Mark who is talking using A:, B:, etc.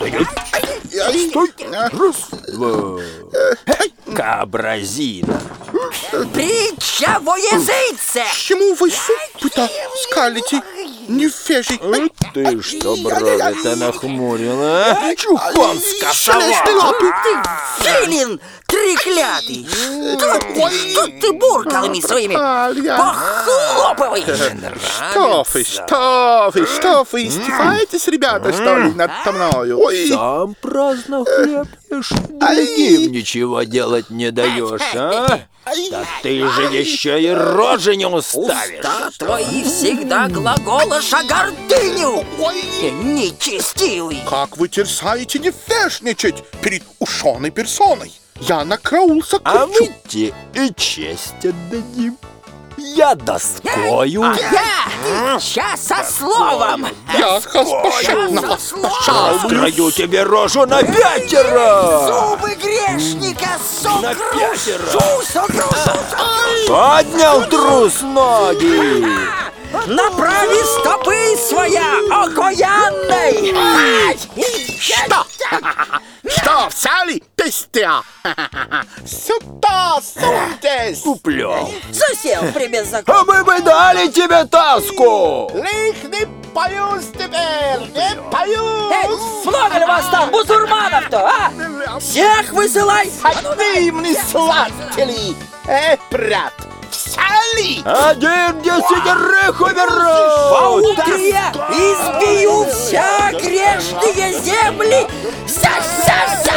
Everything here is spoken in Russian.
A: Стоять! Стой! Раз, два. Кабразина.
B: Притча во языце!
C: Чему вы зубы-то скалите, невежий?
A: Ты что брови-то нахмурила, а? Чухон
C: Шелестные лапы!
B: Филин треклятый! Что ты, что ты буркалами своими похлопываешь?
C: Что вы, что вы, что вы, издеваетесь, ребята, что ли, над мною? Ой,
A: Сам праздно хлеб ешь, другим ничего делать не даешь, а? Да ты же еще и рожи не уставишь.
B: Уста твои всегда глаголыш о гордыню!
C: ой,
B: Нечестивый!
C: как вы терзаете невежничать перед ушеной персоной? Я на караул
A: А
C: закричу.
A: мы тебе и честь отдадим. Я доскою.
B: Я! Сейчас со словом!
C: Я
B: словом!
A: Открою тебе рожу на пятеро.
B: Зубы грешника
A: На
B: сокрушу!
A: пятеро.
B: Сокрушу!
A: Поднял трус ноги.
B: Направи стопы своя, окоянной! Ай!
C: Что? Что, взяли, пестя? Сюда суньтесь!
A: Куплю.
B: Засел при беззаконии!
A: А мы бы дали тебе таску.
C: Лих не поюсь теперь, не
B: Эй,
C: поюсь!
B: много ли вас там, бузурманов-то, а? Всех высылай!
C: Одним сладкий, э, брат, взяли!
A: Один десятерых умирал.
B: Поутрия избью вся грешные земли! Ся, ся, ся, ся!